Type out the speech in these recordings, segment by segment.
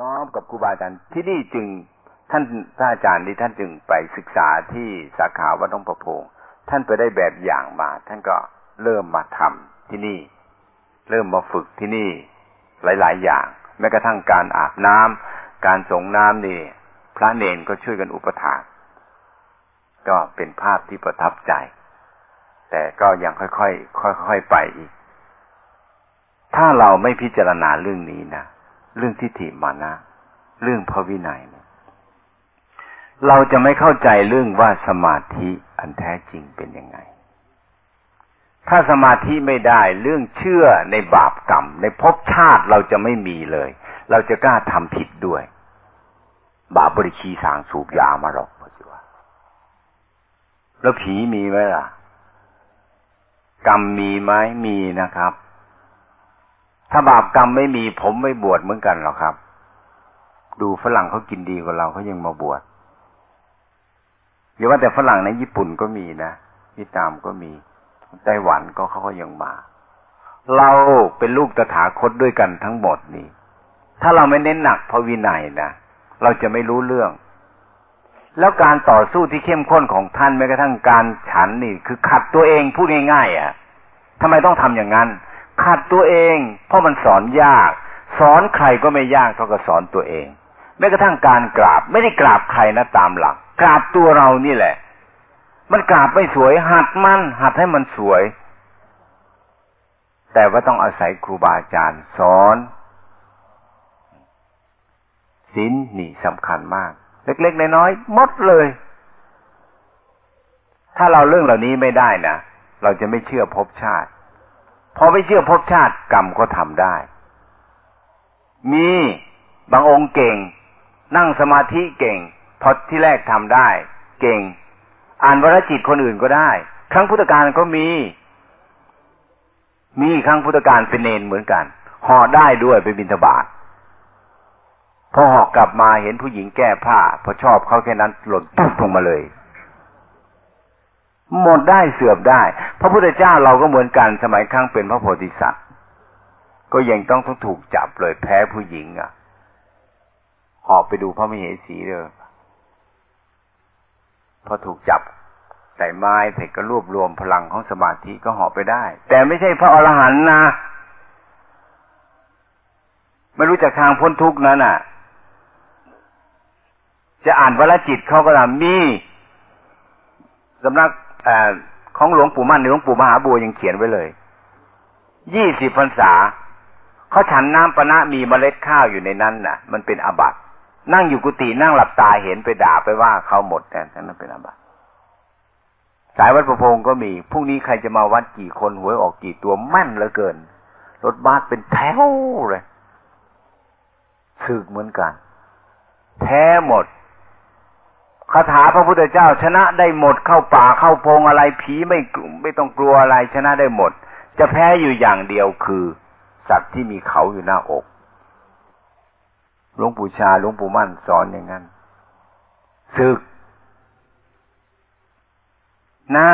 น้อมกับครูบาอาจารย์ที่นี่จึงท่านพระอาจารย์ที่ท่านจึงไปศึกษาที่สาขาวัดน้องประพงท่านไปได้แบบอย่างมา ท่านก็เริ่มมาทำที่นี่ เริ่มมาฝึกที่นี่หลาย ๆ อย่าง แม้กระทั่งการอาบน้ำการส่งน้ำนี่ พระเนนก็ช่วยกันอุปถากก็เป็นภาพที่ประทับใจ แต่ก็ยังค่อยๆค่อยๆไปอีก ถ้าเราไม่พิจารณาเรื่องนี้นะ เรื่องทิฏฐิมานะ เรื่องพระวินัยเราจะไม่เข้าใจเรื่องว่าสมาธิอันแท้จริงเป็นยังไง ถ้าสมาธิไม่ได้เรื่องเชื่อในบาปกรรม ในภพชาติเราจะไม่มีเลย เราจะกล้าทำผิดด้วย บาปบริชีสางสูบยามาหรอกพสิวะแล้วผีมีไหมล่ะ กรรมมีไหมมีนะครับ ถ้าบาปกรรมไม่มีผมไม่บวชเหมือนกันหรอกครับ ดูฝรั่งเขากินดีกว่าเราเขายังมาบวชหรือว่าแต่ฝรั่งในญี่ปุ่นก็มีนะวิตามก็มีไต้หวันก็เขาก็ยังมา เราเป็นลูกตถาคตด้วยกันทั้งหมดนี่ ถ้าเราไม่เน้นหนักพระวินัยนะเราจะไม่รู้เรื่อง แล้วการต่อสู้ที่เข้มข้นของท่านแม้กระทั่งการฉันนี่ คือขัดตัวเองพูดง่ายๆอะทำไมต้องทำอย่างนั้น ขัดตัวเอง เพราะมันสอนยาก สอนใครก็ไม่ยากเท่ากับสอนตัวเองแม้กระทั่งการกราบ ไม่ได้กราบใครนะตามหลัก กราบตัวเรานี่แหละ มันกราบไม่สวย หัดมันหัดให้มันสวย แต่ว่าต้องอาศัยครูบาอาจารย์สอนศีลนี่สำคัญมาก เล็กๆน้อยๆหมดเลย ถ้าเราเรื่องเหล่านี้ไม่ได้นะเราจะไม่เชื่อภพชาติ พอไม่เชื่อภพชาติกรรมก็ทำได้ มีบางองค์เก่ง นั่งสมาธิเก่ง พอที่แรกทำได้ เก่ง อ่านวรจิตคนอื่นก็ได้ ครั้งพุทธการก็มี มีครั้งพุทธการเป็นเนนเหมือนกันห่อได้ด้วยไปบินทบาทพอหอกกลับมาเห็นผู้หญิงแก้ผ้า พอชอบเขาแค่นั้นหล่นตุ๊บลงมาเลย หมดได้เสื่อมได้ พระพุทธเจ้าเราก็เหมือนกันสมัยครั้งเป็นพระโพธิสัตว์ ก็ยังต้องต้องถูกจับเลยแพ้ผู้หญิงอะหอบไปดูพระมเหสีเลยพอถูกจับใส่ไม้เสร็จก็รวบรวมพลังของสมาธิก็หอบไปได้ แต่ไม่ใช่พระอรหันต์นะไม่รู้จักทางพ้นทุกข์นั้นอะ จะอ่านวรจิตเขาก็ทำมีสำนัก ของหลวงปู่มั่นหรือหลวงปู่มหาบัวยังเขียนไว้เลย ยี่สิบพรรษาเขาฉันน้ำปณะมีเมล็ดข้าวอยู่ในนั้นน่ะ มันเป็นอบัตนั่งอยู่กุฏินั่งหลับตาเห็นไปด่าไปว่าเขาหมดแต่นั้นเป็นอบัตสายวัดประพงก็มีพรุ่งนี้ใครจะมาวัดกี่คนหวยออกกี่ตัวแม่นเหลือเกิน รถบัสเป็นแถวเลยสึกเหมือนกัน แท้หมด คาถาพระพุทธเจ้าชนะได้หมดเข้าป่าเข้าพงอะไรผีไม่ไม่ต้องกลัวอะไรชนะได้หมด จะแพ้อยู่อย่างเดียวคือสัตว์ที่มีเขาอยู่หน้าอกหลวงปู่ชาหลวงปู่มั่นสอนอย่างนั้นศึกนะ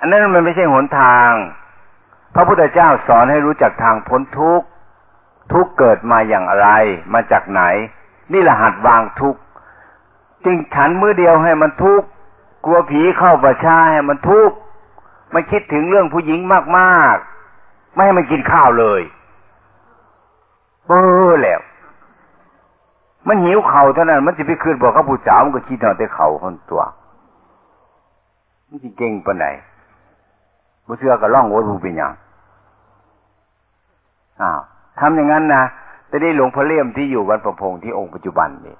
อันนั้นมันไม่ใช่หนทาง พระพุทธเจ้าสอนให้รู้จักทางพ้นทุกข์ทุกเกิดมาอย่างไร มาจากไหน นี่รหัสวางทุกข์ จึงฉันมือเดียวให้มันทุกข์กลัวผีเข้าประชาให้มันทุกข์มันคิดถึงเรื่องผู้หญิงมากๆ ไม่ให้มันกินข้าวเลยเบอแล้ว มันหิวเข่าเท่านั้น มันจะไปคืนบอกเขาผู้สาวมันก็คิดเอาแต่เข่าคนตัวมันจะเก่งปานไหนบุเชื่อก็ล่องโอ้ดูเป็นยังอ้าวทำอย่างนั้นนะแต่ได้หลวงพ่อเลี่ยมที่อยู่วัดประพงที่องค์ปัจจุบันนี่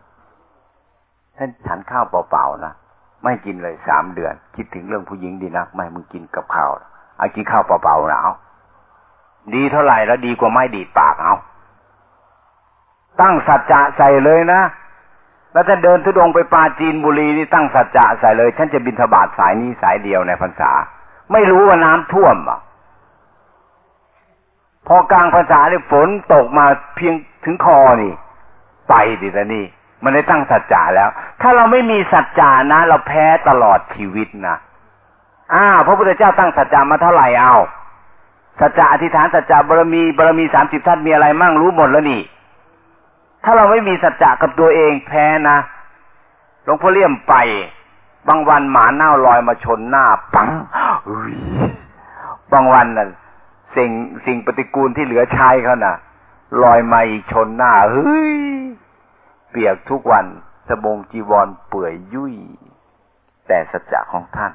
ท่านฉันข้าวเปล่าๆนะไม่กินเลยสามเดือน คิดถึงเรื่องผู้หญิงดีนักไม่มึงกินกับข้าวเอากินข้าวเปล่าๆนะเอาดีเท่าไหร่แล้วดีกว่าไม่ดีดปากเอาตั้งสัจจะใส่เลยนะแล้วถ้าเดินทุดงไปปาจีนบุรีนี่ตั้งสัจจะใส่เลย ฉันจะบินทบาทสายนี้สายเดียวในพรรษา ไม่รู้ว่าน้ำท่วมอะ พอกลางพรรษาเนี่ยฝนตกมาเพียงถึงคอนี่ ไปดิแต่นี่ มันได้ตั้งสัจจะแล้ว ถ้าเราไม่มีสัจจานะ เราแพ้ตลอดชีวิตนะอ้าวพระพุทธเจ้าตั้งสัจจะมาเท่าไหร่เอาสัจจะอธิษฐานสัจจะบารมีบารมีสามสิบท่านมีอะไรมั่งรู้หมดแล้วนี่ ถ้าเราไม่มีสัจจะกับตัวเองแพ้นะหลวงพ่อเลี่ยมไป บางวันหมาเน่าลอยมาชนหน้าปังบางวันน่ะสิ่งสิ่งปฏิกูลที่เหลือใช้เขาน่ะ ลอยมาอีกชนหน้าเฮ้ย เปียกทุกวันสบงจีวรเปื่อยยุ่ย แต่สัจจะของท่าน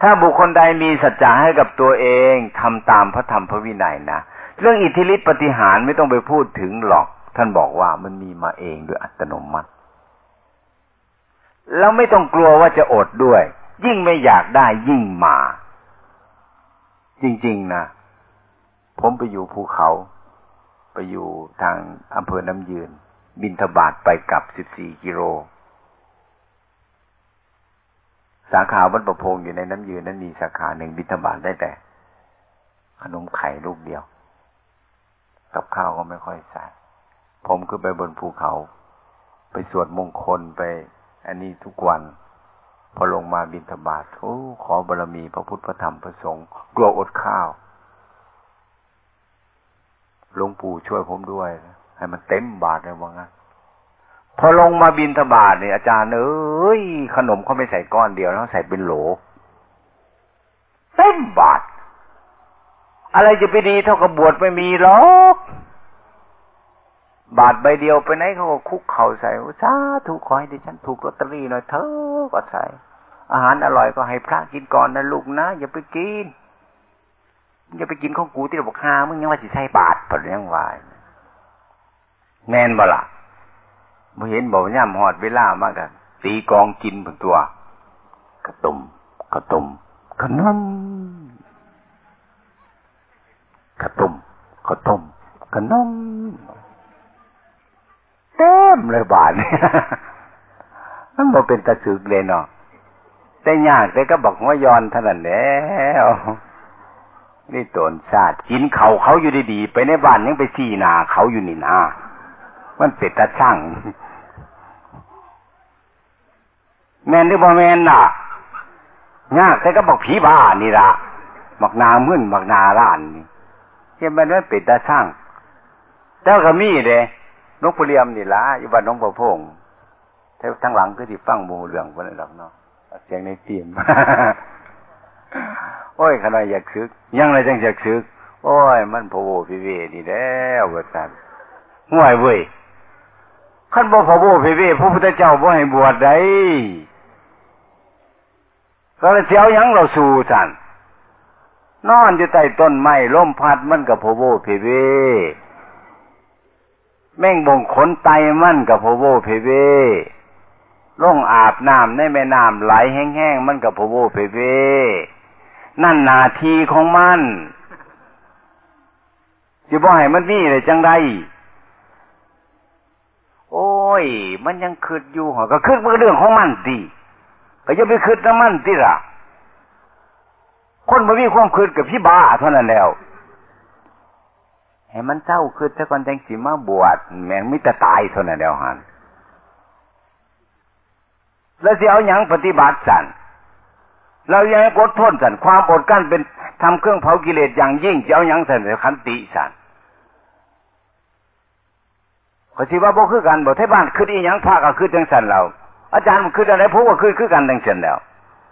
ถ้าบุคคลใดมีสัจจะให้กับตัวเองทำตามพระธรรมพระวินัยนะ เรื่องอิทธิฤทธิปฏิหารไม่ต้องไปพูดถึงหรอก ท่านบอกว่ามันมีมาเองโดยอัตโนมัติ แล้วไม่ต้องกลัวว่าจะอดด้วย ยิ่งไม่อยากได้ยิ่งมา จริง ๆ นะ ผมไปอยู่ภูเขา ไปอยู่ทางอำเภอน้ำยืน บินทบาทไปกลับสิบสี่กิโล สาขาวัดประพงอยู่ในน้ำยืนนั้นมีสาขาหนึ่งบินทบาทได้แต่ขนมไข่ลูกเดียว กับข้าวก็ไม่ค่อยใส่ผมคือไปบนภูเขา ไปสวดมงคลไป อันนี้ทุกวัน พอลงมาบินธบาตโอ้ขอบารมีพระพุทธพระธรรมพระสงฆ์กลัวอดข้าว หลวงปู่ช่วยผมด้วย ให้มันเต็มบาทเลยว่างั้นพอลงมาบินธบาตเนี่ยอาจารย์เอ้ยขนมเขาไม่ใส่ก้อนเดียวแล้วใส่เป็นโหลเต็มบาท อะไรจะไปดีเท่ากับบวชไม่มีหรอกบาทใบเดียวไปไหนเขาก็คุกเข่าใส่สาถูกขอให้ดิฉันถูกลอตเตอรี่หน่อยเถอะก็ใส่อาหารอร่อยก็ให้พระกินก่อนนะลูกนะอย่าไปกิน อย่าไปกินของกูที่เราบอกหามึงยังว่าสิใช่บาทปะยังวายแมนบ่ล่ะบ่เห็นบอกย่ำหอดเวลามากกันตีกองกินผนตัวกระตุมกระตุมขนมข้าวต้มข้าวต้มขนมเต็มเลยบาทมันบ่เป็นตะสึกเลยเนาะแต่ยากแต่ก็บอกว่ายอนเท่านั้นแล้ว นี่ตนชาติกินเขาเขาอยู่ดีๆไปในบ้านยังไปซีนาเขาอยู่นี่นามันเป็ดตะช่างแมนหรือบ่แมนน่ะยากแต่ก็บอกผีบ้านี่ละมักนามึนมักนาล้านนี่เห็นมันว่าเป็ดตาช่างเจ้าก็มีเด้นกปเลียมนี่ละอยู่บ้านน้องประพงแต่ทั้งหลังก็ที่ฟังบูเรื่องคนนั้นหรอกเนาะเสียงในเตียม โอ้ยขนาดอยากซึกยังไรจังอยากซึกโอ้ย มันพโวพิเวนี่แล้วว่าซั่นห่วยเว้ยขั้นบ่พโวพิเวพระพุทธเจ้าบ่ให้บวชได้ก็เลยเสียวยังเราสู่สันนอนอยู่ใต้ต้นไม้ล่มพัดมันกับโพโวเพเวแม่งบ่งขนไตมันกับโพโวเพเวล่องอาบน้ำในแม่น้ำไหลแห้งๆมันกับโพโวเพเว นั่นนาทีของมันจะบ่ให้มันมีเลยจังไดโอ้ย มันยังคืดอยู่หอก็คืดมันเรื่องของมันสิก็จะไปคืดน้ำมันสิล่ะคนมามีความคืดกับพี่บ้าเท่านั้นแล้วให้มันเจ้าคืดแต่ก่อนจังสิมาบวชแม่งมิตรตายเท่านั้นแล้วหันแล้วสิเอาอยัางปฏิบัติสัน เรายังกดทนสันความอดกั้นเป็นทำเครื่องเผากิเลสอย่างยิ่งจะเอายังสันขันติสันเขาสิว่าบ่คือกันบ่ที่บ้านคืออีหยังพาก็คือจังสันเราอาจารย์มันคืออะไรพวกก็คือคือกันจังสันแล้ว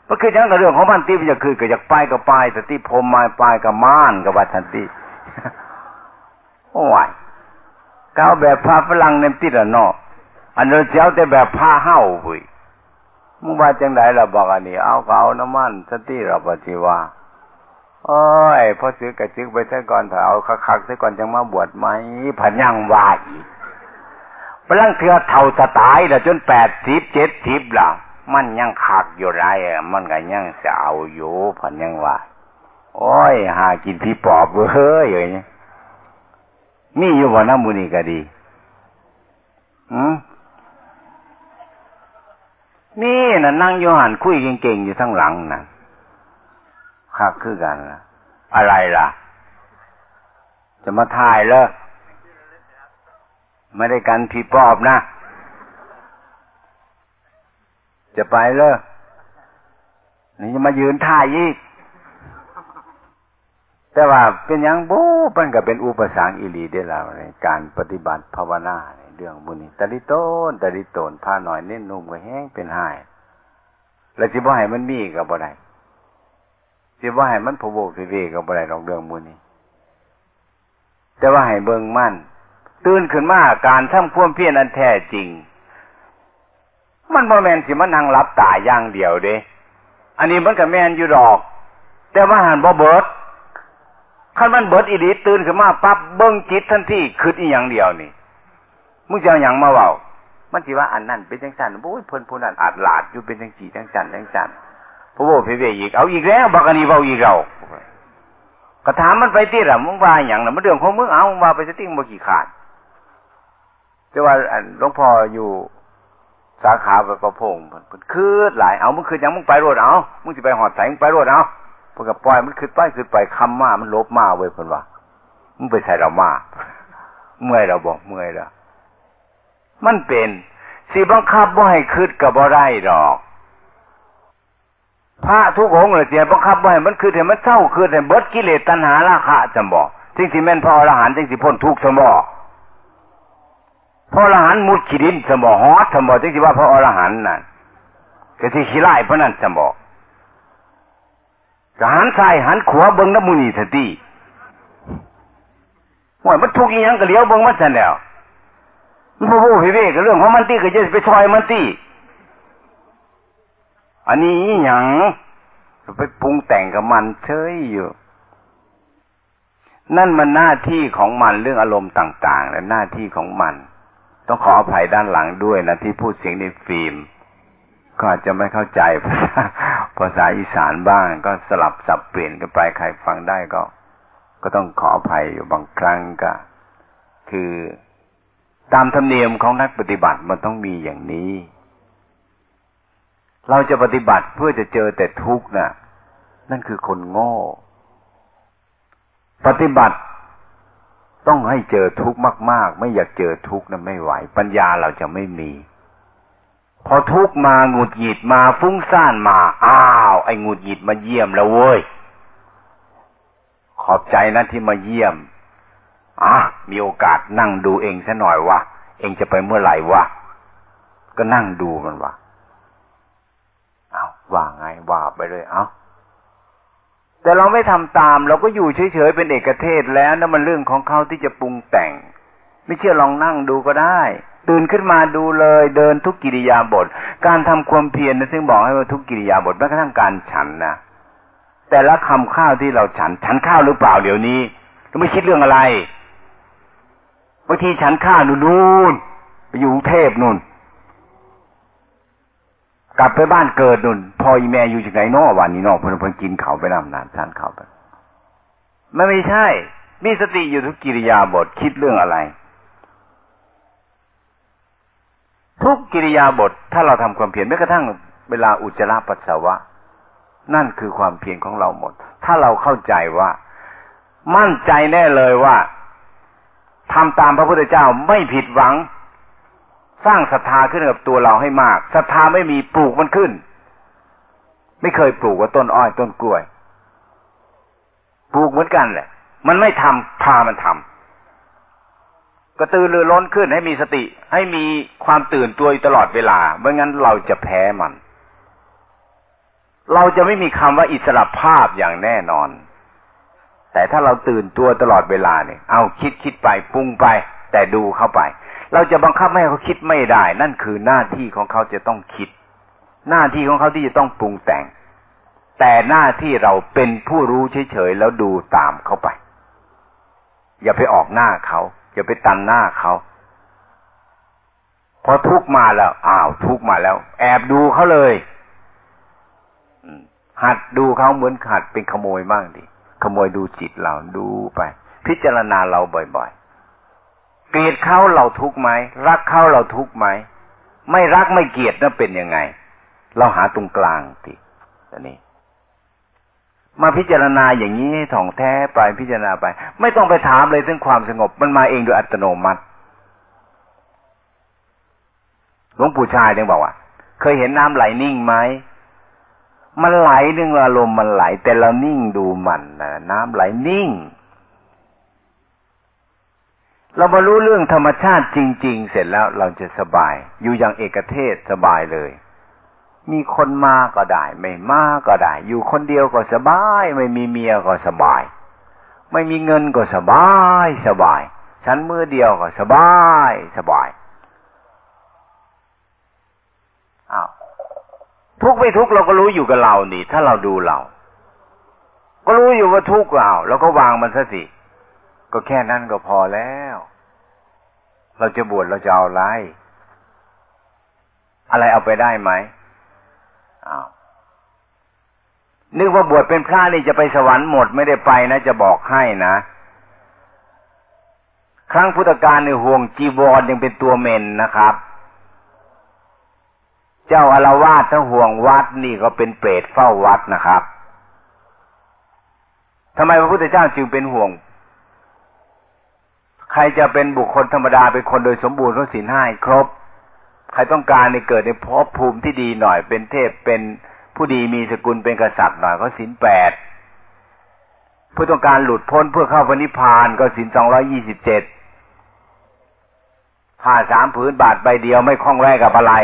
มันคือยังกับเรื่องของมันที่มันจะคือก็อยากไปก็ไปแต่ที่พรมมาไปก็ม่านก็วัดทันทีโอ้ยก้าวแบบพาฝรั่งเนมติดอะเนาะอันนี้เจ้าแต่แบบพาเฮ้าบุย มึงว่าจังไดล่ะบอกอันนี้เอาเก่าน้ำมันสติเราปฏิว่าโอ้ยพอซื้อกระชึกไปซะก่อนถ้าเอาคักๆซะก่อนจังมาบวชไหมผันยังว่าอีกพลังเถื่อเท่าสตายแล้วจนแปดสิบเจ็ดสิบแล้วมันยังขาดอยู่ไรมันก็ยังจะเอยู่พันยังว่าโอ้ย หากินพี่ปอบเฮ้ยอย่างนี้มีอยู่บ่น้ำมูนี่ก็ดีอืม นี่นะนั่งอยู่หันคุยเก่งๆอยู่ทั้งหลังน่ะคักคือกันนะอะไรล่ะ จะมาถ่ายเลยไม่ได้กันพี่ปอบนะ จะไปเลยนี่จะมายืนท่ายอีก แต่ว่าเป็นยังบูมันก็เป็นอุปสรรคอีหลีได้แล้วในการปฏิบัติภาวนา เรื่องบุญนี้ตะลิโตนตะลิโตนผ้าหน่อยเน้นนุ่มก็แห้งเป็นหายแล้วสิบ่ให้มันมีก็บ่ได้สิบ่ให้มันพะโวกเวก็บ่ได้ดอกเรื่องบุญนี้แต่ว่าให้เบิ่งมั่นตื่นขึ้นมาการทำความเพียรอันแท้จริง มันบ่แม่นสิมันนั่งรับตาอย่างเดียวเด้อันนี้มันก็แม่นอยู่ดอก แต่ว่าหันบ่เบิดคันมันเบิดอีดีตื่นขึ้นมาปั๊บเบิ้งจิตทันทีคืดอีอย่างเดียวนี่ มึงจะเอาอย่างมาเว้ามันสิว่าอันนั้นเป็นจังสันโอ้ยเพิ่นผู้นั้นอาจหลาดอยู่เป็นจังสีจังสันจังสันพระโบเพเวอีกเอาอีกแล้วบักนี้เว้าอีกเราก็ถามมันไปติล่ะมึงว่าอย่างน่ะมันเรื่องของมึงเอามึงว่าไปสติ้งบ่กี่ขาดแต่ว่าหลวงพ่ออยู่สาขาประพงเพิ่นคืดหลายเอามึงคืดยังมึงไปรถเอามึงสิไปหอดใส่มึงไปรถเอาเพิ่นก็ปล่อยมันคืดไปคืดไปคำมามันลบมาเว้ยเพิ่นว่ามึงไปใส่เรามาเมื่อยเราบอกเมื่อยแล้ว มันเป็นสิบังคับบ่ให้คืดกับบ่ได้ดอก พระทุกองค์เลยเสียบังคับบ่ให้มันคืดให้มันเศร้าคืดให้เบิดกิเลสตัณหาราคะจำบอกจึงสิแม่นพระอรหันต์จึงสิพ้นทุกข์จำบอกพระอรหันต์มุดขีดินจำบอกฮอดจำบอกจึงสิว่าพระอรหันต์นั่นก็สิขี้ไล่เพราะนั้นจำบอกจะหันซ้ายหันขวาเบิ้งน้ำมุนีสติว่ามันทุกข์อีหยังก็เลี้ยวเบิ้งมันซะแล้ว มันบ่บ่เวก็เรื่องของมันตีก็จะไปซอยมันตีอันนี้หยังไปปรุงแต่งกับมันเฉยอยู่ นั่นมันหน้าที่ของมันเรื่องอารมณ์ต่าง ๆ และหน้าที่ของมัน ต้องขออภัยด้านหลังด้วยนะที่พูดเสียงในฟิล์มก็อาจจะไม่เข้าใจภาษาอีสานบ้าง ก็สลับสับเปลี่ยนกันไปใครฟังได้ก็ ก็ต้องขออภัยอยู่บางครั้งก็ คือ ตามธรรมเนียมของนักปฏิบัติมันต้องมีอย่างนี้ เราจะปฏิบัติเพื่อจะเจอแต่ทุกข์นะ่ะ นั่นคือคนโง่ ปฏิบัติต้องให้เจอทุกข์มาก ๆ ไม่อยากเจอทุกข์นะไม่ไหว ปัญญาเราจะไม่มี พอทุกข์มาหงุดหงิดมาฟุ้งซ่านมา อ้าว ไอ้หงุดหงิดมาเยี่ยมแล้วเว้ย ขอบใจนะที่มาเยี่ยม อะมีโอกาสนั่งดูเองซะหน่อยว่าเองจะไปเมื่อไหร่วะก็นั่งดูมันว่าเอาว่าไงว่าไปเลยเอาแต่เราไม่ทำตาม เราก็อยู่เฉยๆเป็นเอกเทศแล้วนั่นมันเรื่องของเขาที่จะปรุงแต่ง ไม่เชื่อลองนั่งดูก็ได้ตื่นขึ้นมาดูเลยเดินทุกกิริยาบท การทำความเพียรนะซึ่งบอกให้ว่าทุกกิริยาบทแม้กระทั่งการฉันนะแต่ละคำข้าวที่เราฉัน ฉันข้าวหรือเปล่าเดี๋ยวนี้เราไม่คิดเรื่องอะไร บางทีฉันข้านู่นนู่นไปอยู่กรุงเทพนู่น กลับไปบ้านเกิดนู่นพ่ออีแม่อยู่จากไหนนอวันนี้นอเพิ่นเพิ่นกินเขาไปนำนานฉันเขาไปมันไม่ใช่ มีสติอยู่ทุกกิริยาบทคิดเรื่องอะไร ทุกกิริยาบทถ้าเราทำความเพียรแม้กระทั่งเวลาอุจจาระปัสสาวะ นั่นคือความเพียรของเราหมด ถ้าเราเข้าใจว่า มั่นใจแน่เลยว่า ทำตามพระพุทธเจ้าไม่ผิดหวัง สร้างศรัทธาขึ้นกับตัวเราให้มากศรัทธาไม่มีปลูกมันขึ้น ไม่เคยปลูกว่าต้นอ้อยต้นกล้วย ปลูกเหมือนกันแหละ มันไม่ทำพามันทำกระตือรือร้นขึ้นให้มีสติ ให้มีความตื่นตัวตลอดเวลาไม่งั้นเราจะแพ้มัน เราจะไม่มีคำว่าอิสระภาพอย่างแน่นอน แต่ถ้าเราตื่นตัวตลอดเวลาเนี่ย เอาคิดคิดไปปรุงไป แต่ดูเข้าไป เราจะบังคับให้เขาคิดไม่ได้ นั่นคือหน้าที่ของเขาจะต้องคิด หน้าที่ของเขาที่จะต้องปรุงแต่ง แต่หน้าที่เราเป็นผู้รู้เฉยๆแล้วดูตามเขาไป อย่าไปออกหน้าเขาอย่าไปตันหน้าเขาพอทุกมาแล้ว อ้าว ทุกมาแล้ว แอบดูเขาเลยหัดดูเขาเหมือนขัดเป็นขโมยบ้างดิ ขโมยดูจิตเราดูไป พิจารณาเราบ่อยๆ เกลียดเขาเราทุกไหมรักเขาเราทุกไหมไม่รักไม่เกลียดนั่นเป็นยังไง เราหาตรงกลางติตอนนี้ มาพิจารณาอย่างนี้ให้ถ่องแท้ไปพิจารณาไป ไม่ต้องไปถามเลยถึงความสงบมันมาเองโดยอัตโนมัติหลวงปู่ชายยังบอกว่า เคยเห็นน้ำไหลนิ่งไหม มันไหลนึงอารมณ์มันไหล แต่เรานิ่งดูมันนะน้ำไหลนิ่ง เรามารู้เรื่องธรรมชาติจริง ๆ เสร็จแล้วเราจะสบาย อยู่อย่างเอกเทศสบายเลย มีคนมาก็ได้ ไม่มาก็ได้ อยู่คนเดียวก็สบาย ไม่มีเมียก็สบาย ไม่มีเงินก็สบายสบาย ฉันมือเดียวก็สบายสบายอ้าว ทุกไม่ทุกเราก็รู้อยู่กับเรานี่ ถ้าเราดูเรา ก็รู้อยู่ว่าทุกเราแล้วก็วางมันซะสิก็แค่นั้นก็พอแล้ว เราจะบวชเราจะเอาอะไร อะไรเอาไปได้ไหมอ้าวนึกว่าบวชเป็นพระนี่จะไปสวรรค์หมดไม่ได้ไปนะ จะบอกให้นะครั้งพุทธกาลในห่วงจีวรยังเป็นตัวเมนนะครับ เจ้าอารวาสถ้าห่วงวัดนี่ก็เป็นเปรตเฝ้าวัดนะครับทำไมพระพุทธเจ้าจึงเป็นห่วง ใครจะเป็นบุคคลธรรมดาเป็นคนโดยสมบูรณ์เขาสินห้าครบ ใครต้องการในเกิดในภพภูมิที่ดีหน่อยเป็นเทพเป็นผู้ดีมีสกุลเป็นกษัตริย์หน่อยก็สินแปดผู้ต้องการหลุดพ้นเพื่อเข้าพระนิพพานก็สินสองร้อยี่สิบเจ็ดผ้าสามผืนบาทใบเดียวไม่คล้องแรกกับอะไร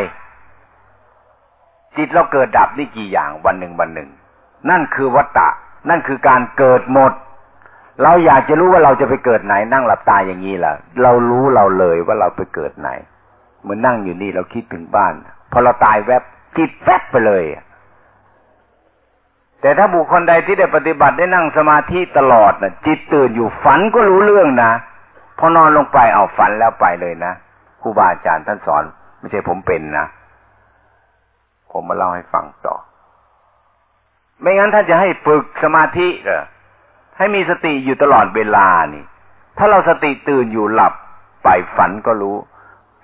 จิตเราเกิดดับนี่กี่อย่างวันหนึ่งวันหนึ่ง นั่นคือวัตตะ นั่นคือการเกิดหมด เราอยากจะรู้ว่าเราจะไปเกิดไหน นั่งหลับตาอย่างนี้ล่ะ เรารู้เราเลยว่าเราไปเกิดไหนเหมือนนั่งอยู่นี่เราคิดถึงบ้าน พอเราตายแวบจิตแวบไปเลยแต่ถ้าบุคคลใดที่ได้ปฏิบัติได้นั่งสมาธิตลอดนะจิตตื่นอยู่ฝันก็รู้เรื่องนะพอนอนลงไปเอาฝันแล้วไปเลยนะครูบาอาจารย์ท่านสอน ไม่ใช่ผมเป็นนะ ผมมาเล่าให้ฟังต่อ ไม่งั้นท่านจะให้ฝึกสมาธิเหรอให้มีสติอยู่ตลอดเวลานี่ ถ้าเราสติตื่นอยู่หลับไปฝันก็รู้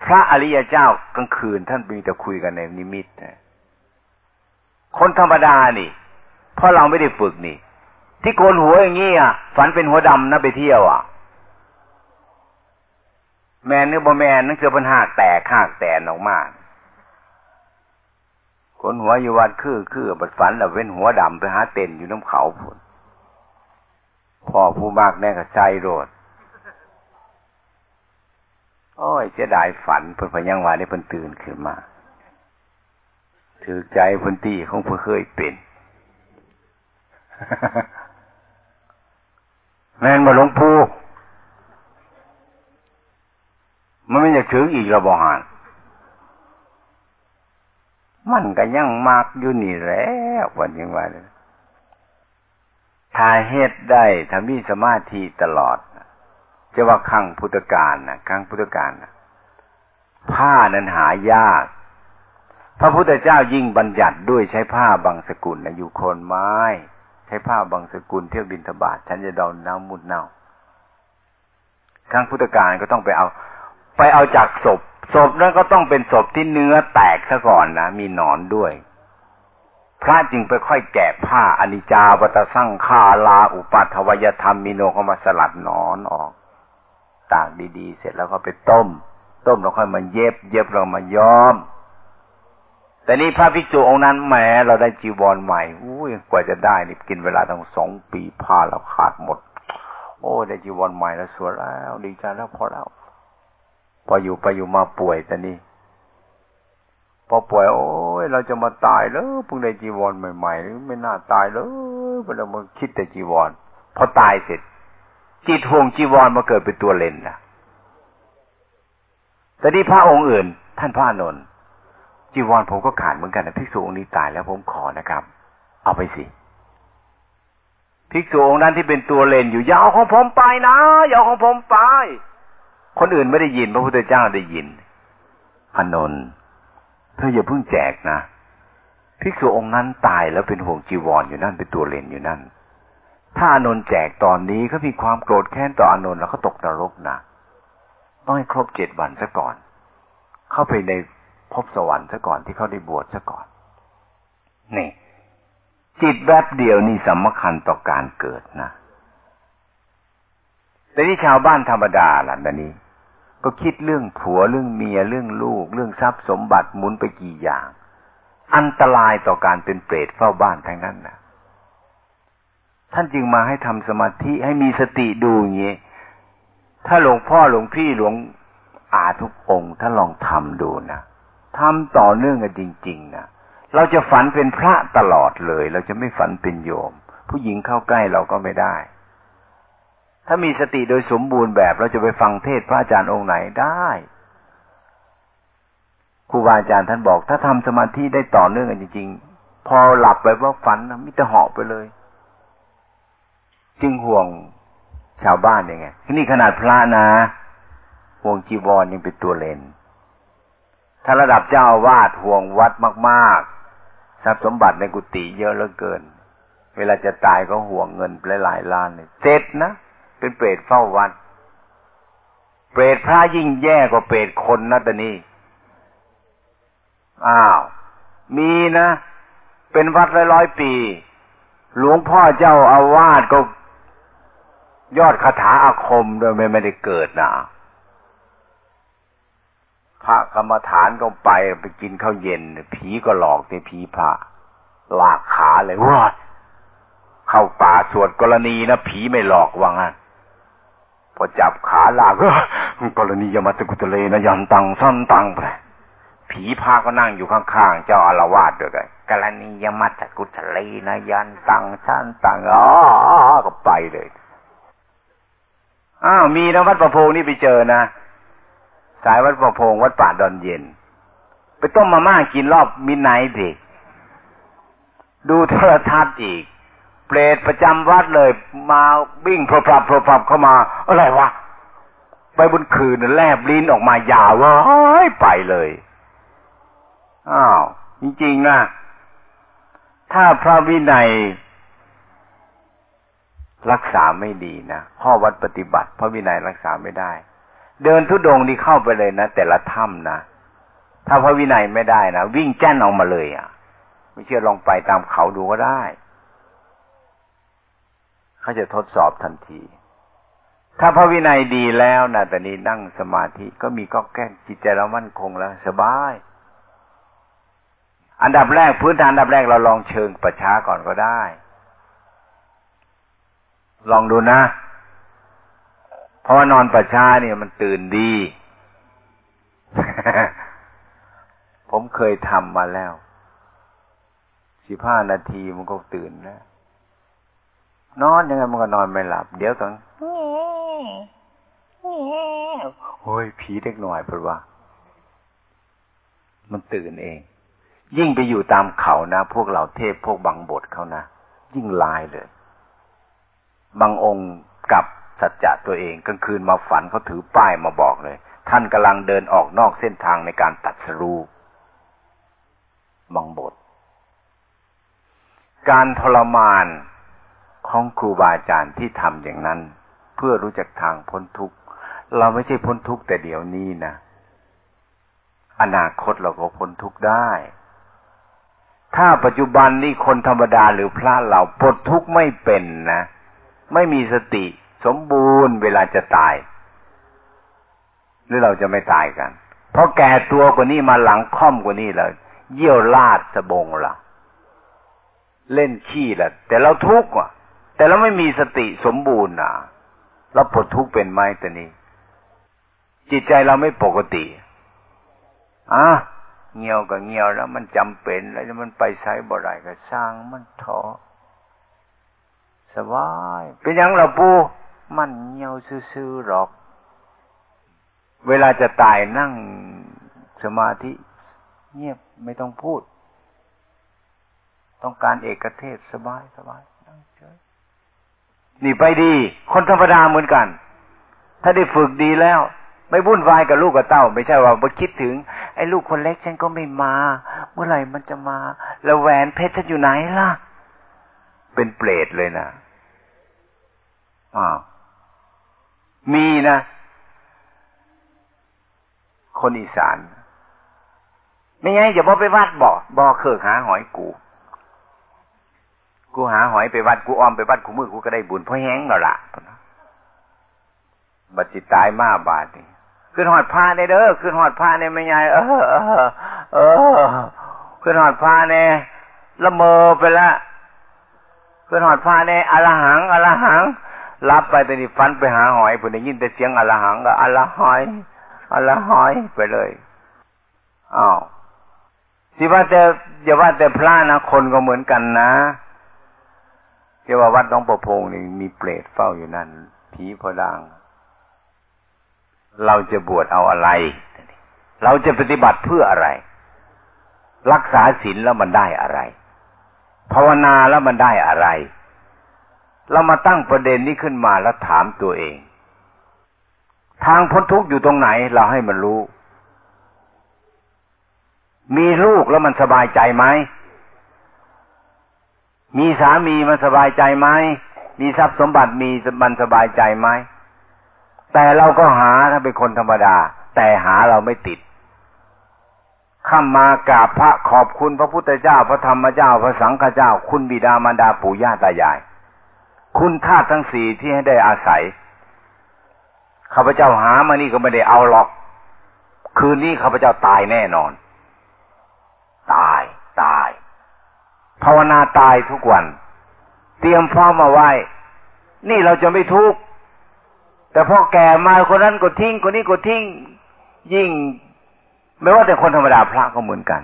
พระอริยเจ้ากลางคืนท่านมีแต่คุยกันในนิมิตคนธรรมดานี่เพราะเราไม่ได้ฝึกนี่ ที่โกนหัวอย่างนี้อะฝันเป็นหัวดำนะไปเที่ยวอะ แมนเนื้อบ่แมนนั่นคือปัญหาแตกขางแตนออกมาก คนหัวอยู่วัดคือคือบัดฝันแล้วเว้นหัวดำไปหาเต็นอยู่น้ำเขาผุนพ่อผู้มากแน่กับใจโรดโอ้ยเสียดายฝันเพิ่นพยังว่าได้เพิ่นตื่นขึ้นมาถือใจเพิ่นตีของเพิ่นเคยเป็นแม่นมาหลวงปู่มันไม่อยากถืออีกระบหาน มันก็ยังมากอยู่นี่แหละวันยังว่าถ้าเฮ็ดได้ถ้ามีสมาธิตลอดจะว่าครั้งพุทธกาลนะครั้งพุทธกาลนะผ้านั้นหายาก พระพุทธเจ้ายิ่งบัญญัติด้วยใช้ผ้าบางสกุลนะอยู่โคนไม้ ใช้ผ้าบางสกุลเที่ยวบินทบาทฉันจะดอนน่ามุดเน่าครั้งพุทธกาลก็ต้องไปเอา ไปเอาจากศพศพนั้นก็ต้องเป็นศพที่เนื้อแตกซะก่อนนะมีหนอนด้วย พระจึงไปค่อยแกะผ้าอนิจจาวัตสั่งคาลา อุปัทวยธรรมมิโนเขามาสลัดหนอนออกตากดีๆ เสร็จแล้วก็ไปต้ม ต้มแล้วค่อยมาเย็บ เย็บเรามาย้อม แต่นี่พระภิกษุองค์นั้นแหมเราได้จีวรใหม่อุ้ยกว่าจะได้นี่กินเวลาตั้งสองปีผ้าเราขาดหมด โอ้ได้จีวรใหม่แล้วสวยแล้วดีใจแล้วพอแล้ว พออยู่ไปอยู่มาป่วยแต่นี่พอป่วยโอ้ยเราจะมาตายแล้วเพิ่งได้จีวรใหม่ๆไม่น่าตายเลยเวลามาคิดแต่จีวรพอตายเสร็จ จิตห่วงจีวรมาเกิดเป็นตัวเลนนะแต่นี่พระองค์อื่น ท่านพระนนท์จีวรผมก็ขาดเหมือนกันนะภิกษุองค์นี้ตายแล้วผมขอนะครับ เอาไปสิภิกษุองค์นั้นที่เป็นตัวเลนอยู่ยาวของผมไปนะยาวของผมไป คนอื่นไม่ได้ยินพระพุทธเจ้าได้ยินอนนท์เธออย่าเพิ่งแจกนะภิกษุองค์นั้นตายแล้วเป็นห่วงจีวรออยู่นั่นเป็นตัวเลนอยู่นั่น ถ้าอนนท์แจกตอนนี้เขามีความโกรธแค้นต่ออนนท์แล้วเขาตกนรกนะต้องให้ครบเจ็ดวันซะก่อน เข้าไปในพบสวรรค์ซะก่อนที่เขาได้บวชซะก่อนนี่จิตแบบเดียวนี่สำคัญต่อการเกิดนะ แต่นี่ชาวบ้านธรรมดาล่ะนนี้ ก็คิดเรื่องผัวเรื่องเมียเรื่องลูก เรื่องทรัพย์สมบัติหมุนไปกี่อย่าง อันตรายต่อการเป็นเปรตเฝ้าบ้านทั้งนั้นนะท่านจึงมาให้ทำสมาธิให้มีสติดูอย่างนี้ถ้าหลวงพ่อหลวงพี่หลวงอาทุกองค์ถ้าลองทำดูนะทำต่อเนื่องกันจริงๆนะเราจะฝันเป็นพระตลอดเลย เราจะไม่ฝันเป็นโยม ผู้หญิงเข้าใกล้เราก็ไม่ได้ ถ้ามีสติโดยสมบูรณ์แบบเราจะไปฟังเทศพระอาจารย์องค์ไหนได้ครูบาอาจารย์ท่านบอก ถ้าทำสมาธิได้ต่อเนื่องกันจริง ๆ พอหลับไปว่าฝันมิจะเหาะไปเลย จึงห่วงชาวบ้านยังไงนี่ขนาดพระนะห่วงจีวรยังเป็นตัวเลนถ้าระดับเจ้าอาวาสห่วงวัดมากๆทรัพย์สมบัติในกุฏิเยอะเหลือเกิน เวลาจะตายก็ห่วงเงินหลายล้านเลยเจ็ดนะ เป็นเปรตเฝ้าวัด เปรตพระยิ่งแย่กว่าเปรตคนนะตอนนี้อ้าว มีนะ เป็นวัดร้อยร้อยปี หลวงพ่อเจ้าอาวาสก็ยอดคาถาอาคมโดยไม่ได้เกิดนะพระกรรมฐานก็ไปไปกินข้าวเย็น ผีก็หลอกในผีพระลากขาเลยว่าเข้าป่าสวดกรณีนะผีไม่หลอกว่างั้น พอจับขาลากกรณียมาตกุตเลนะยันตังสั้นตังไปผีพาก็นั่งอยู่ข้างๆเจ้าอาวาสด้วยกันกรณียมัตถกุสเลนะยันตัง สันตังอ๋อก็ไปเลยอ้าวมีนะวัดป่าพงนี่ไปเจอนะสายวัดป่าพงวัดป่าดอนเย็น ไปต้มมาม่ากินรอบ midnight ดิดูโทรทัศน์อีก เปรตประจำวัดเลย มาวิ่งโผล่พลั่บโผล่พลั่บเข้ามา อะไรวะไปบนคืนแลบลิ้นออกมายาวว่าไปเลยอ้าวจริงๆนะถ้าพระวินัย รักษาไม่ดีนะข้อวัดปฏิบัติ พระวินัยรักษาไม่ได้ เดินทุดงนี่เข้าไปเลยนะแต่ละถ้ำนะถ้าพระวินัยไม่ได้นะวิ่งแจ้นออกมาเลย อะ ไม่เชื่อลองไปตามเขาดูก็ได้ เขาจะทดสอบทันที ถ้าพระวินัยดีแล้วนะแต่นี้นั่งสมาธิก็มีก็แก้จิตใจเรามั่นคงแล้ว สบาย อันดับแรกพื้นฐานอันดับแรกเราลองเชิงประชาก่อนก็ได้ ลองดูนะ เพราะว่านอนประชาเนี่ยมันตื่นดีผมเคยทำมาแล้ว สิบห้านาทีมันก็ตื่นแล้ว นอนยังไงมันก็นอนไม่หลับ เดี๋ยวกันโอ้ยผีเด็กหน่อยเพราะว่า มันตื่นเอง ยิ่งไปอยู่ตามเขานะ พวกเราเทพพวกบางบทเขานะยิ่งลายเลย บางองค์กับสัจจะตัวเองกลางคืนมาฝันเขาถือป้ายมาบอกเลย ท่านกำลังเดินออกนอกเส้นทางในการตัดสรูบางบท การทรมาน ของครูบาอาจารย์ที่ทำอย่างนั้น เพื่อรู้จักทางพ้นทุกข์เราไม่ใช่พ้นทุกข์แต่เดี๋ยวนี้นะอนาคตเราก็พ้นทุกข์ได้ ถ้าปัจจุบันนี้คนธรรมดาหรือพระเราปลดทุกข์ไม่เป็นนะ ไม่มีสติสมบูรณ์เวลาจะตาย หรือเราจะไม่ตายกัน เพราะแก่ตัวกว่านี้มาหลังค่อมกว่านี้เลยเยี่ยวลาดสะบงละเล่นขี้ละแต่เราทุกข์อะ แต่เราไม่มีสติสมบูรณ์นะเราปลดทุกข์เป็นไหมต่นี้ จิตใจเราไม่ปกติอะเงียวก็เงียวแล้ว มันจำเป็นแล้วมันไปใช้บ่ไรก็สร้างมันท้อสบายเป็นยังเราปูมันเงียวซื่อๆหรอก เวลาจะตายนั่งสมาธิ เงียบไม่ต้องพูด ต้องการเอกเทศสบายสบายนั่งเฉย นี่ไปดี คนธรรมดาเหมือนกัน ถ้าได้ฝึกดีแล้ว ไม่วุ่นวายกับลูกกับเต้า ไม่ใช่ว่าไปคิดถึง ไอ้ลูกคนเล็กฉันก็ไม่มา เมื่อไหร่มันจะมา แล้วแหวนเพชรฉันอยู่ไหนล่ะ เป็นเปรตเลยนะอ้าวมีนะ คนอีสาน ไม่ไงอย่าบอกไปวัดบอกบอกเคิกหาหอยกู กูหาหอยไปวัดกูออมไปวัดกูมือกูก็ได้บุญเพราะแห้งแล้วล่ะบัดจิตตายมาบาดนี่ขึ้นหอดผ้าได้เด้อขึ้นหอดผ้าเนี่ยไม่ใหญ่เออเออเออขึ้นหอดฟ้าแน่ละเมอไปละขึ้นหอดฟ้าแน่อลหังอลหังรับไปแต่นี่ฟันไปหาหอยผมได้ยินแต่เสียงอลหังก็อลหอยอลหอยไปเลยอ้าวที่ว่าแต่อย่าว่าแต่พระนะคนก็เหมือนกันนะ เรียกว่าวัดน้องประพงนี่มีเปรตเฝ้าอยู่นั่นผีพอดังเราจะบวชเอาอะไร เราจะปฏิบัติเพื่ออะไร รักษาศีลแล้วมันได้อะไร ภาวนาแล้วมันได้อะไร เรามาตั้งประเด็นนี้ขึ้นมาแล้วถามตัวเอง ทางพ้นทุกข์อยู่ตรงไหน เราให้มันรู้ มีลูกแล้วมันสบายใจไหม มีสามีมันสบายใจไหมมีทรัพย์สมบัติมีมันสบายใจไหมแต่เราก็หาถ้าเป็นคนธรรมดา แต่หาเราไม่ติดข้ามากราบพระขอบคุณพระพุทธเจ้าพระธรรมเจ้าพระสังฆเจ้า คุณบิดามารดาปู่ย่าตายาย คุณธาตุทั้งสี่ที่ให้ได้อาศัยข้าพเจ้าหามานี่ก็ไม่ได้เอาหรอก คืนนี้ข้าพเจ้าตายแน่นอน ตายตาย ภาวนาตายทุกวัน เตรียมพร้อมมาไว้ นี่เราจะไม่ทุกข์แต่พอแก่มาคนนั้นก็ทิ้ง คนนี้ก็ทิ้ง ยิ่ง ไม่ว่าแต่คนธรรมดาพระก็เหมือนกัน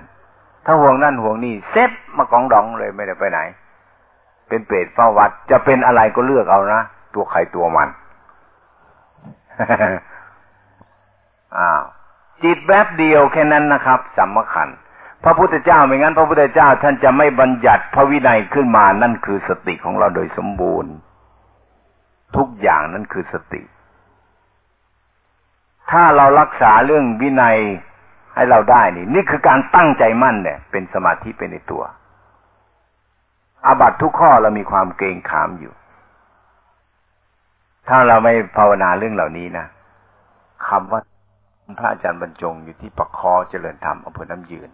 ถ้าห่วงนั่นห่วงนี่เซ็ตมากองดองเลยไม่ได้ไปไหน เป็นเปรตเฝ้าวัด จะเป็นอะไรก็เลือกเอานะ ตัวใครตัวมันอ้าวจิตแวบเดียวแค่นั้นนะครับสำคัญ พระพุทธเจ้าไม่งั้น พระพุทธเจ้าท่านจะไม่บัญญัติพระวินัยขึ้นมานั่นคือสติของเราโดยสมบูรณ์ ทุกอย่างนั้นคือสติ ถ้าเรารักษาเรื่องวินัยให้เราได้นี่ นี่คือการตั้งใจมั่นเนี่ย เป็นสมาธิเป็นในตัวอาบัตทุกข้อเรามีความเกรงขามอยู่ ถ้าเราไม่ภาวนาเรื่องเหล่านี้นะคำว่าพระอาจารย์บรรจงอยู่ที่ปะคอเจริญธรรมอำเภอน้ำยืน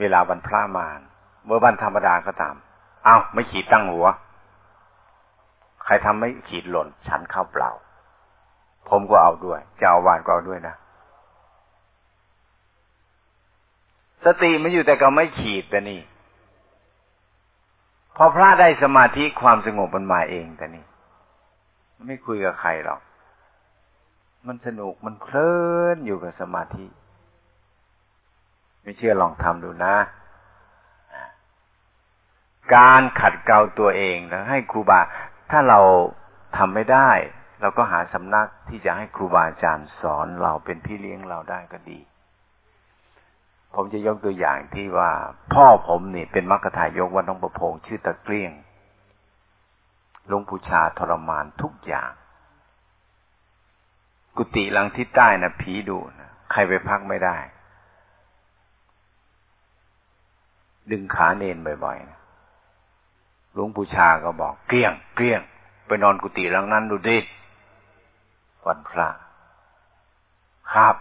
เวลาวันพระมานเมื่อวันธรรมดาก็ตามเอา้าไม่ขีดตั้งหัว ใครทำไม่ขีดหล่น ฉันเข้าเปล่า ผมก็เอาด้วยเจ้าวานก็เอาด้วยนะสติมันอยู่แต่ก็ไม่ขีดแต่นี่พอพระได้สมาธิความสงบมันมาเองแต่นี่ไม่คุยกับใครหรอกมันสนุกมันเพลินอยู่กับสมาธิ ไม่เชื่อลองทำดูนะ การขัดเกลาตัวเองแล้วให้ครูบา ถ้าเราทำไม่ได้ เราก็หาสำนักที่จะให้ครูบาอาจารย์สอนเราเป็นพี่เลี้ยงเราได้ก็ดี ผมจะยกตัวอย่างที่ว่าพ่อผมนี่เป็นมรรคทายกวัดน้องประพงชื่อตะเกลี้ยงลงผู้ชาทรมานทุกอย่าง กุฏิหลังทิศใต้นะผีดูนะใครไปพักไม่ได้ ดึงขาเนนบ่อยๆหลวงปู่ชาก็บอก เกลี้ยงเกลี้ยงไปนอนกุฏิหลังนั้นดูดิวันพระครับ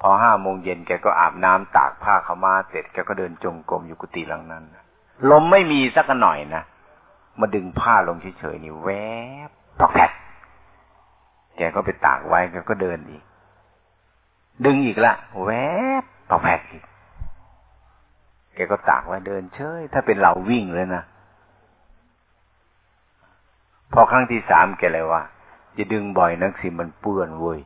พอห้าโมงเย็นแกก็อาบน้ำตากผ้าเขามาเสร็จแกก็เดินจงกรมอยู่กุฏิหลังนั้นลมไม่มีสักหน่อยนะมาดึงผ้าลงเฉยๆนี่แวบตอกแผดแกก็ไปตากไว้แกก็เดินอีก ดึงอีกละแวบตอกแผดอีก แกก็ตากไว้เดินเฉย ถ้าเป็นเราวิ่งเลยนะ พอครั้งที่สามแกเลยว่าจะดึงบ่อยนักสิมันเปื้อนเว้ย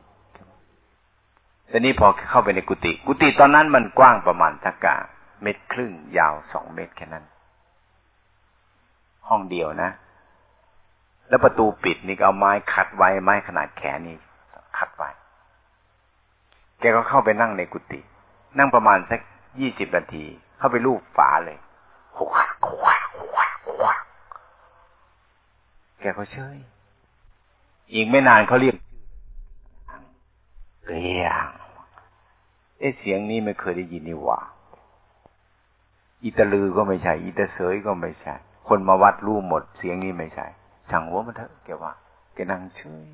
แต่นี้พอเข้าไปในกุฏิ กุฏิตอนนั้นมันกว้างประมาณทักกะ เม็ดครึ่ง ยาวสองเมตรแค่นั้น ห้องเดียวนะ แล้วประตูปิดนี่ก็เอาไม้คัดไว้ ไม้ขนาดแขนนี่คัดไว้ แกก็เข้าไปนั่งในกุฏิ นั่งประมาณสักยี่สิบนาที เข้าไปลูบฝาเลยโขกโขกโขกโขกแกก็เชยอีกไม่นานเขาเรียกเรียงเอ๊ะเสียงนี้ไม่เคยได้ยินนี่ว่าอิตาลือก็ไม่ใช่อิตาเสยก็ไม่ใช่คนมาวัดรู้หมด เสียงนี้ไม่ใช่ช่างหัวมันเถอะแกว่าแกนั่งเฉย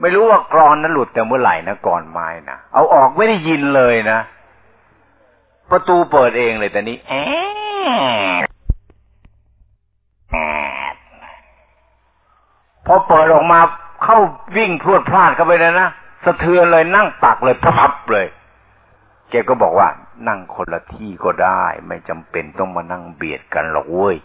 ไม่รู้ว่ากรอนนั้นหลุดแต่เมื่อไหร่นะก่อนไม้นะเอาออกไม่ได้ยินเลยนะ ประตูเปิดเองเลยแต่นี้แอะพอเปิดออกมาเข้าวิ่งพรวดพลาดเข้าไปเลยนะสะเทือนเลยนั่งตักเลยพับเลยแกก็บอกว่านั่งคนละที่ก็ได้ ไม่จำเป็นต้องมานั่งเบียดกันหรอกเว้ย